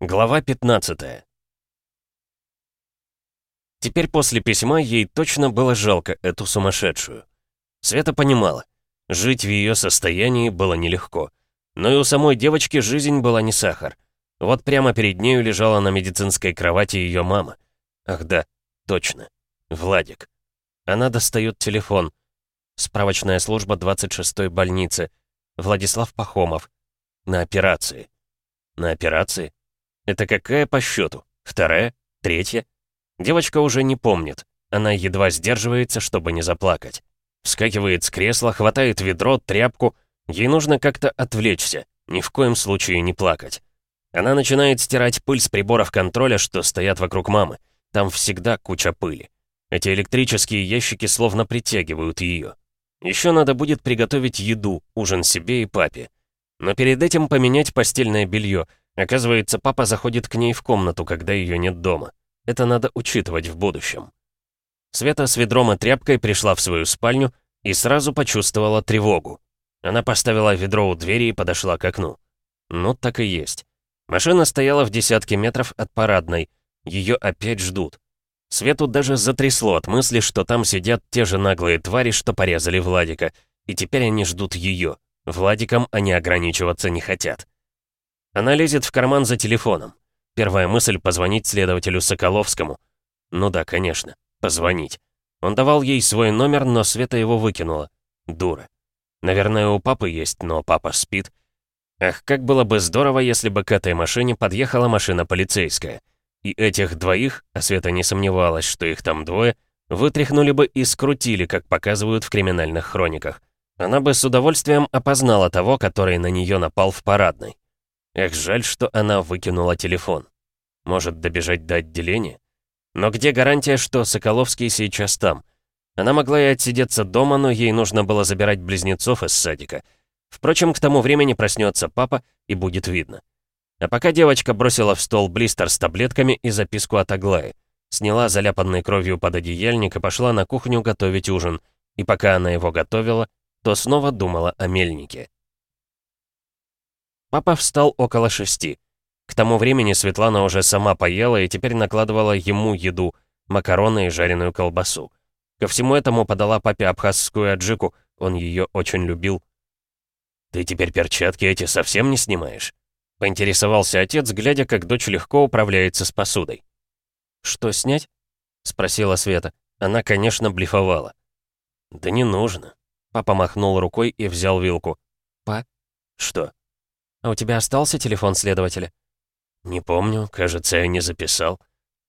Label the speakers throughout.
Speaker 1: Глава 15 Теперь после письма ей точно было жалко эту сумасшедшую. Света понимала, жить в ее состоянии было нелегко. Но и у самой девочки жизнь была не сахар. Вот прямо перед нею лежала на медицинской кровати ее мама. Ах да, точно. Владик. Она достает телефон. Справочная служба 26-й больницы. Владислав Пахомов. На операции. На операции? Это какая по счету? Вторая? Третья? Девочка уже не помнит. Она едва сдерживается, чтобы не заплакать. Вскакивает с кресла, хватает ведро, тряпку. Ей нужно как-то отвлечься, ни в коем случае не плакать. Она начинает стирать пыль с приборов контроля, что стоят вокруг мамы. Там всегда куча пыли. Эти электрические ящики словно притягивают ее. Еще надо будет приготовить еду, ужин себе и папе. Но перед этим поменять постельное белье, Оказывается, папа заходит к ней в комнату, когда ее нет дома. Это надо учитывать в будущем. Света с ведром и тряпкой пришла в свою спальню и сразу почувствовала тревогу. Она поставила ведро у двери и подошла к окну. Ну, так и есть. Машина стояла в десятке метров от парадной. Ее опять ждут. Свету даже затрясло от мысли, что там сидят те же наглые твари, что порезали Владика, и теперь они ждут ее. Владиком они ограничиваться не хотят. Она лезет в карман за телефоном. Первая мысль — позвонить следователю Соколовскому. Ну да, конечно, позвонить. Он давал ей свой номер, но Света его выкинула. Дура. Наверное, у папы есть, но папа спит. Ах, как было бы здорово, если бы к этой машине подъехала машина полицейская. И этих двоих, а Света не сомневалась, что их там двое, вытряхнули бы и скрутили, как показывают в криминальных хрониках. Она бы с удовольствием опознала того, который на нее напал в парадной. Эх, жаль, что она выкинула телефон. Может добежать до отделения? Но где гарантия, что Соколовский сейчас там? Она могла и отсидеться дома, но ей нужно было забирать близнецов из садика. Впрочем, к тому времени проснется папа, и будет видно. А пока девочка бросила в стол блистер с таблетками и записку от Аглаи. Сняла заляпанной кровью пододеяльник и пошла на кухню готовить ужин. И пока она его готовила, то снова думала о мельнике. Папа встал около шести. К тому времени Светлана уже сама поела и теперь накладывала ему еду, макароны и жареную колбасу. Ко всему этому подала папе абхазскую аджику, он ее очень любил. «Ты теперь перчатки эти совсем не снимаешь?» — поинтересовался отец, глядя, как дочь легко управляется с посудой. «Что, снять?» — спросила Света. Она, конечно, блефовала. «Да не нужно». Папа махнул рукой и взял вилку. «Па?» «Что?» «А у тебя остался телефон следователя?» «Не помню, кажется, я не записал.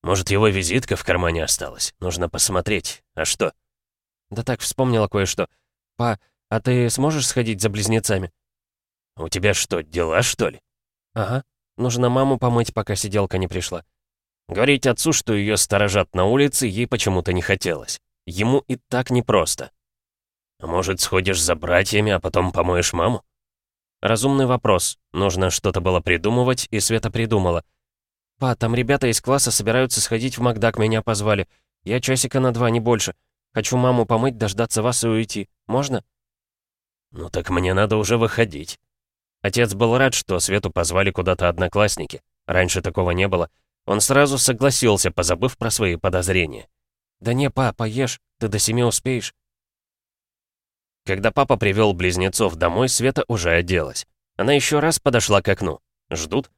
Speaker 1: Может, его визитка в кармане осталась. Нужно посмотреть. А что?» «Да так, вспомнила кое-что. Па, а ты сможешь сходить за близнецами?» «У тебя что, дела, что ли?» «Ага. Нужно маму помыть, пока сиделка не пришла». Говорить отцу, что ее сторожат на улице, ей почему-то не хотелось. Ему и так непросто. «А может, сходишь за братьями, а потом помоешь маму?» Разумный вопрос. Нужно что-то было придумывать, и Света придумала. «Па, там ребята из класса собираются сходить в Макдак, меня позвали. Я часика на два, не больше. Хочу маму помыть, дождаться вас и уйти. Можно?» «Ну так мне надо уже выходить». Отец был рад, что Свету позвали куда-то одноклассники. Раньше такого не было. Он сразу согласился, позабыв про свои подозрения. «Да не, па, поешь, ты до семи успеешь». Когда папа привел близнецов домой, Света уже оделась. Она еще раз подошла к окну. Ждут?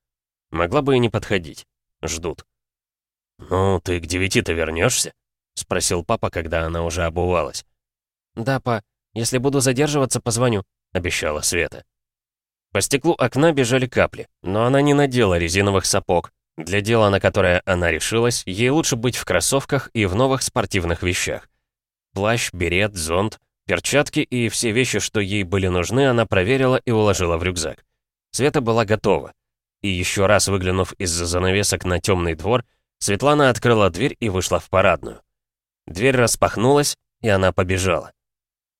Speaker 1: Могла бы и не подходить. Ждут. «Ну, ты к девяти-то вернешься? спросил папа, когда она уже обувалась. «Да, па. Если буду задерживаться, позвоню», — обещала Света. По стеклу окна бежали капли, но она не надела резиновых сапог. Для дела, на которое она решилась, ей лучше быть в кроссовках и в новых спортивных вещах. Плащ, берет, зонт Перчатки и все вещи, что ей были нужны, она проверила и уложила в рюкзак. Света была готова. И еще раз выглянув из-за занавесок на темный двор, Светлана открыла дверь и вышла в парадную. Дверь распахнулась, и она побежала.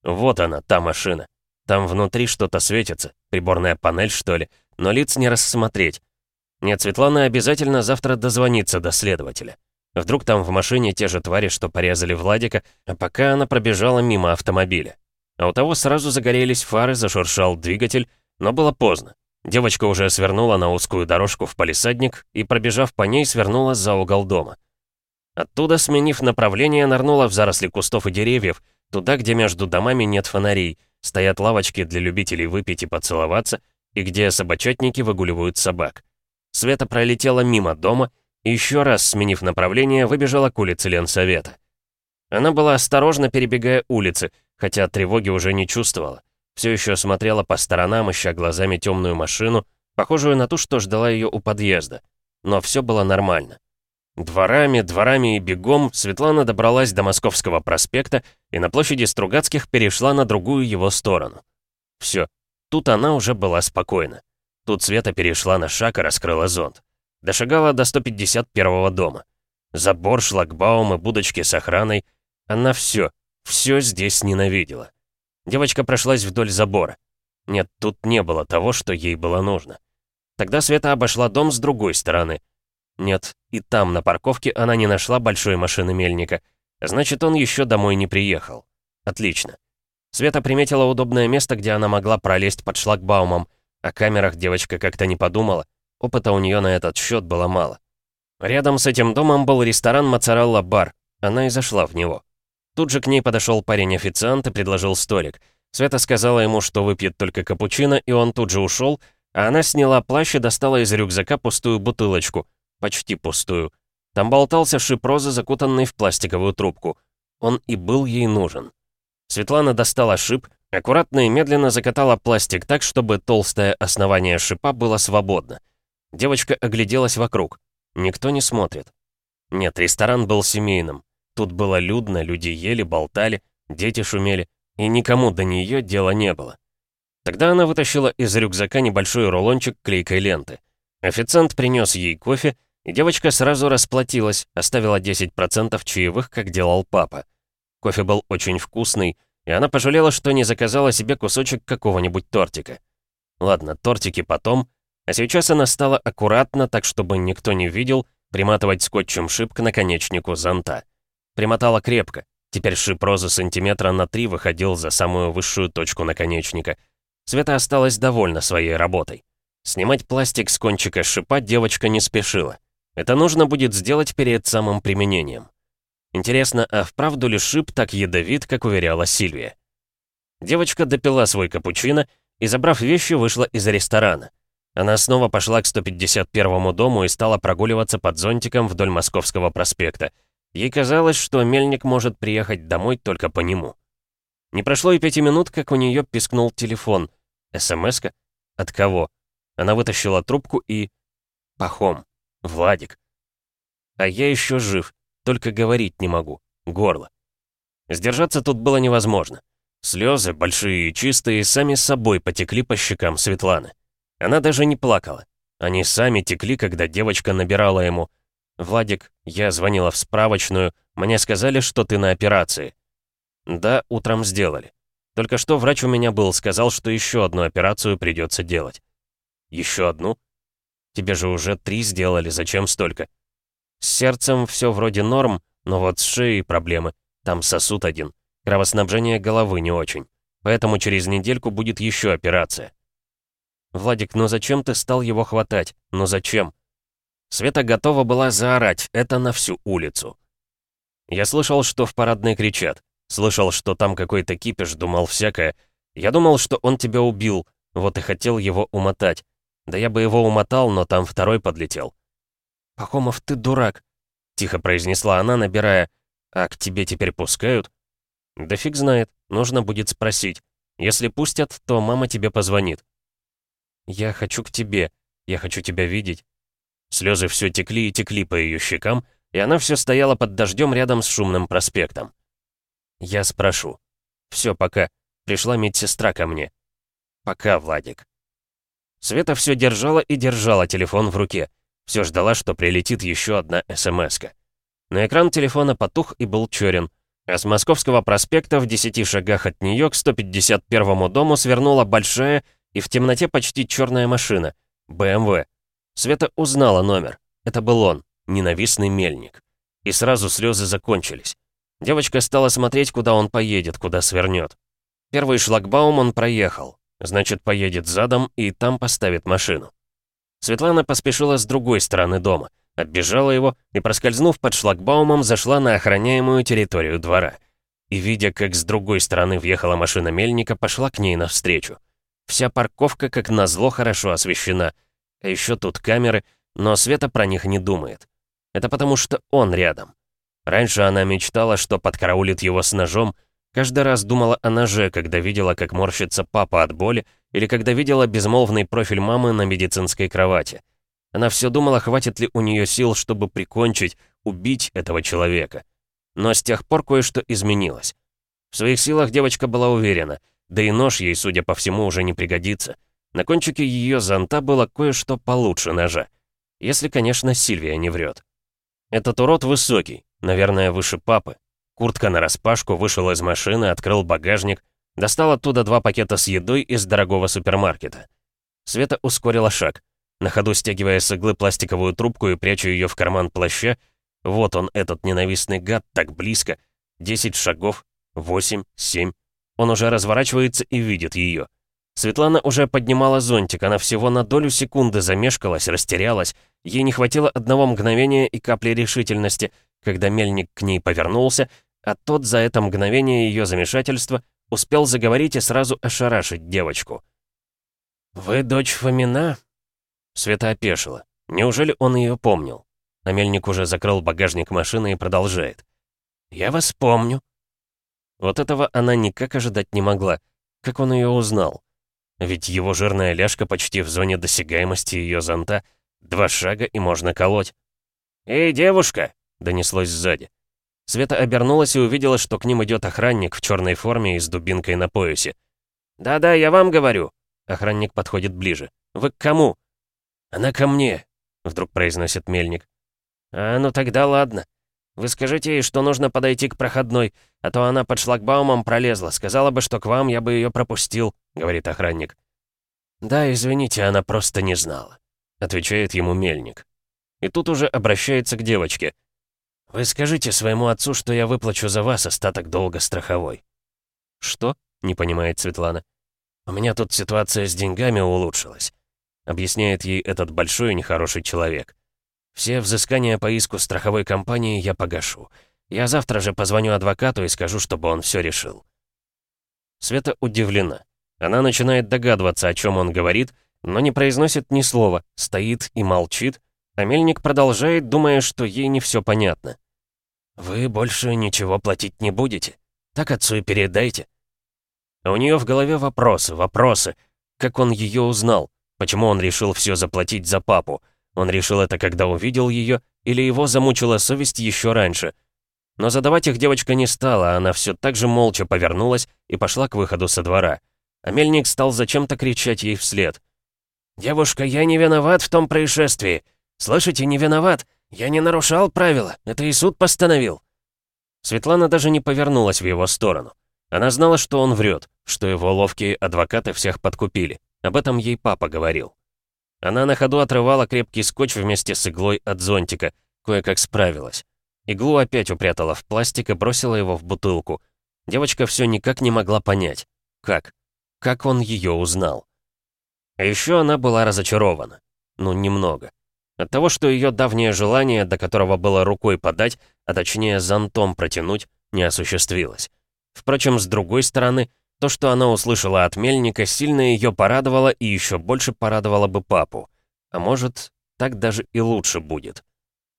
Speaker 1: Вот она, та машина. Там внутри что-то светится, приборная панель, что ли, но лиц не рассмотреть. Нет, Светлана обязательно завтра дозвонится до следователя. Вдруг там в машине те же твари, что порезали Владика, а пока она пробежала мимо автомобиля. А у того сразу загорелись фары, зашуршал двигатель, но было поздно. Девочка уже свернула на узкую дорожку в палисадник и, пробежав по ней, свернула за угол дома. Оттуда, сменив направление, нырнула в заросли кустов и деревьев, туда, где между домами нет фонарей, стоят лавочки для любителей выпить и поцеловаться, и где собачатники выгуливают собак. Света пролетела мимо дома еще раз, сменив направление, выбежала к улице Ленсовета. Она была осторожно перебегая улицы, хотя тревоги уже не чувствовала. Все еще смотрела по сторонам, ища глазами темную машину, похожую на ту, что ждала ее у подъезда. Но все было нормально. Дворами, дворами и бегом Светлана добралась до Московского проспекта и на площади Стругацких перешла на другую его сторону. Все, тут она уже была спокойна. Тут Света перешла на шаг и раскрыла зонт. Дошагала до 151-го дома. Забор, шлагбаум и будочки с охраной. Она все, все здесь ненавидела. Девочка прошлась вдоль забора. Нет, тут не было того, что ей было нужно. Тогда Света обошла дом с другой стороны. Нет, и там, на парковке, она не нашла большой машины мельника. Значит, он еще домой не приехал. Отлично. Света приметила удобное место, где она могла пролезть под шлагбаумом. О камерах девочка как-то не подумала. Опыта у нее на этот счет было мало. Рядом с этим домом был ресторан «Моцарелла Бар». Она и зашла в него. Тут же к ней подошел парень-официант и предложил столик. Света сказала ему, что выпьет только капучино, и он тут же ушел, а она сняла плащ и достала из рюкзака пустую бутылочку. Почти пустую. Там болтался шип розы, закутанный в пластиковую трубку. Он и был ей нужен. Светлана достала шип, Аккуратно и медленно закатала пластик так, чтобы толстое основание шипа было свободно. Девочка огляделась вокруг. Никто не смотрит. Нет, ресторан был семейным. Тут было людно, люди ели, болтали, дети шумели, и никому до нее дела не было. Тогда она вытащила из рюкзака небольшой рулончик клейкой ленты. Официант принес ей кофе, и девочка сразу расплатилась, оставила 10% чаевых, как делал папа. Кофе был очень вкусный, и она пожалела, что не заказала себе кусочек какого-нибудь тортика. Ладно, тортики потом, а сейчас она стала аккуратно, так чтобы никто не видел, приматывать скотчем шип к наконечнику зонта. Примотала крепко, теперь шип розы сантиметра на три выходил за самую высшую точку наконечника. Света осталась довольна своей работой. Снимать пластик с кончика шипа девочка не спешила. Это нужно будет сделать перед самым применением. Интересно, а вправду ли шип так ядовит, как уверяла Сильвия? Девочка допила свой капучино и, забрав вещи, вышла из ресторана. Она снова пошла к 151-му дому и стала прогуливаться под зонтиком вдоль Московского проспекта. Ей казалось, что мельник может приехать домой только по нему. Не прошло и пяти минут, как у нее пискнул телефон. СМС-ка? От кого? Она вытащила трубку и... Пахом. Владик. А я еще жив. Только говорить не могу. Горло. Сдержаться тут было невозможно. Слезы, большие и чистые, сами собой потекли по щекам Светланы. Она даже не плакала. Они сами текли, когда девочка набирала ему. «Владик, я звонила в справочную, мне сказали, что ты на операции». «Да, утром сделали. Только что врач у меня был, сказал, что еще одну операцию придется делать». «Еще одну? Тебе же уже три сделали, зачем столько?» С сердцем все вроде норм, но вот с шеей проблемы. Там сосуд один. Кровоснабжение головы не очень. Поэтому через недельку будет еще операция. «Владик, ну зачем ты стал его хватать? Ну зачем?» Света готова была заорать, это на всю улицу. Я слышал, что в парадной кричат. Слышал, что там какой-то кипиш, думал всякое. Я думал, что он тебя убил, вот и хотел его умотать. Да я бы его умотал, но там второй подлетел. «Пахомов, ты дурак», — тихо произнесла она, набирая. «А к тебе теперь пускают?» «Да фиг знает, нужно будет спросить. Если пустят, то мама тебе позвонит». «Я хочу к тебе, я хочу тебя видеть». Слезы все текли и текли по ее щекам, и она все стояла под дождем рядом с шумным проспектом. «Я спрошу. Все, пока. Пришла медсестра ко мне». «Пока, Владик». Света все держала и держала телефон в руке. Все ждала, что прилетит еще одна смс -ка. На экран телефона потух и был черен. А с Московского проспекта в 10 шагах от нее к 151-му дому свернула большая и в темноте почти черная машина. БМВ. Света узнала номер. Это был он, ненавистный мельник. И сразу слезы закончились. Девочка стала смотреть, куда он поедет, куда свернет. Первый шлагбаум он проехал. Значит, поедет задом и там поставит машину. Светлана поспешила с другой стороны дома, оббежала его и, проскользнув под шлагбаумом, зашла на охраняемую территорию двора. И, видя, как с другой стороны въехала машина мельника, пошла к ней навстречу. Вся парковка, как назло, хорошо освещена. А еще тут камеры, но Света про них не думает. Это потому, что он рядом. Раньше она мечтала, что подкараулит его с ножом, каждый раз думала о ноже, когда видела, как морщится папа от боли, или когда видела безмолвный профиль мамы на медицинской кровати. Она все думала, хватит ли у нее сил, чтобы прикончить, убить этого человека. Но с тех пор кое-что изменилось. В своих силах девочка была уверена, да и нож ей, судя по всему, уже не пригодится. На кончике ее зонта было кое-что получше ножа. Если, конечно, Сильвия не врет. Этот урод высокий, наверное, выше папы. Куртка нараспашку, вышел из машины, открыл багажник, достал оттуда два пакета с едой из дорогого супермаркета. Света ускорила шаг, на ходу стягивая с иглы пластиковую трубку и пряча ее в карман плаща. Вот он, этот ненавистный гад, так близко. Десять шагов, восемь, семь. Он уже разворачивается и видит ее. Светлана уже поднимала зонтик, она всего на долю секунды замешкалась, растерялась. Ей не хватило одного мгновения и капли решительности, когда мельник к ней повернулся, а тот за это мгновение ее замешательства успел заговорить и сразу ошарашить девочку. «Вы дочь Фомина?» Света опешила. Неужели он ее помнил? А мельник уже закрыл багажник машины и продолжает. «Я вас помню». Вот этого она никак ожидать не могла. Как он ее узнал? Ведь его жирная ляжка почти в зоне досягаемости ее зонта. Два шага и можно колоть. «Эй, девушка!» — донеслось сзади. Света обернулась и увидела, что к ним идет охранник в черной форме и с дубинкой на поясе. «Да-да, я вам говорю». Охранник подходит ближе. «Вы к кому?» «Она ко мне», — вдруг произносит мельник. «А, ну тогда ладно. Вы скажите ей, что нужно подойти к проходной, а то она под шлагбаумом пролезла. Сказала бы, что к вам я бы ее пропустил», — говорит охранник. «Да, извините, она просто не знала», — отвечает ему мельник. И тут уже обращается к девочке. «Вы скажите своему отцу, что я выплачу за вас остаток долга страховой». «Что?» — не понимает Светлана. «У меня тут ситуация с деньгами улучшилась», — объясняет ей этот большой и нехороший человек. Все взыскания по иску страховой компании я погашу. Я завтра же позвоню адвокату и скажу, чтобы он все решил». Света удивлена. Она начинает догадываться, о чем он говорит, но не произносит ни слова, стоит и молчит, а мельник продолжает, думая, что ей не все понятно. «Вы больше ничего платить не будете? Так отцу и передайте». А у нее в голове вопросы, вопросы. Как он ее узнал? Почему он решил все заплатить за папу? Он решил это, когда увидел ее, или его замучила совесть еще раньше. Но задавать их девочка не стала, она все так же молча повернулась и пошла к выходу со двора. А мельник стал зачем-то кричать ей вслед. «Девушка, я не виноват в том происшествии! Слышите, не виноват! Я не нарушал правила, это и суд постановил!» Светлана даже не повернулась в его сторону. Она знала, что он врет, что его ловкие адвокаты всех подкупили. Об этом ей папа говорил. Она на ходу отрывала крепкий скотч вместе с иглой от зонтика, кое-как справилась. Иглу опять упрятала в пластик и бросила его в бутылку. Девочка все никак не могла понять. Как? Как он ее узнал? А еще она была разочарована. Ну, немного. От того, что ее давнее желание, до которого было рукой подать, а точнее зонтом протянуть, не осуществилось. Впрочем, с другой стороны, то, что она услышала от Мельника, сильно ее порадовало и еще больше порадовало бы папу. А может, так даже и лучше будет.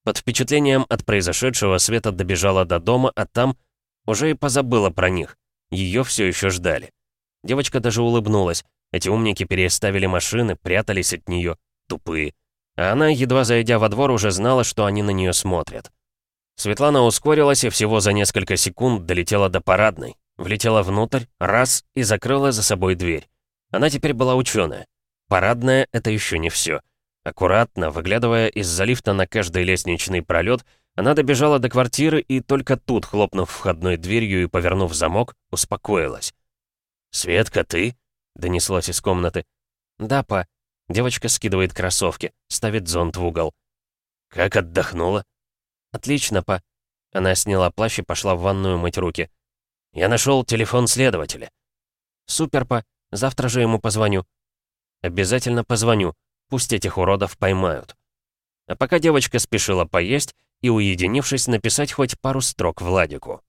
Speaker 1: Под впечатлением от произошедшего Света добежала до дома, а там уже и позабыла про них. Ее все еще ждали. Девочка даже улыбнулась. Эти умники переставили машины, прятались от нее. Тупые. А она, едва зайдя во двор, уже знала, что они на нее смотрят. Светлана ускорилась и всего за несколько секунд долетела до парадной. Влетела внутрь, раз, и закрыла за собой дверь. Она теперь была ученая. Парадная — это еще не все. Аккуратно, выглядывая из-за лифта на каждый лестничный пролет, она добежала до квартиры и только тут, хлопнув входной дверью и повернув замок, успокоилась. «Светка, ты?» — донеслось из комнаты. «Да, па». Девочка скидывает кроссовки, ставит зонт в угол. «Как отдохнула?» «Отлично, па». Она сняла плащ и пошла в ванную мыть руки. Я нашел телефон следователя. Супер, па. Завтра же ему позвоню». «Обязательно позвоню. Пусть этих уродов поймают». А пока девочка спешила поесть и, уединившись, написать хоть пару строк Владику.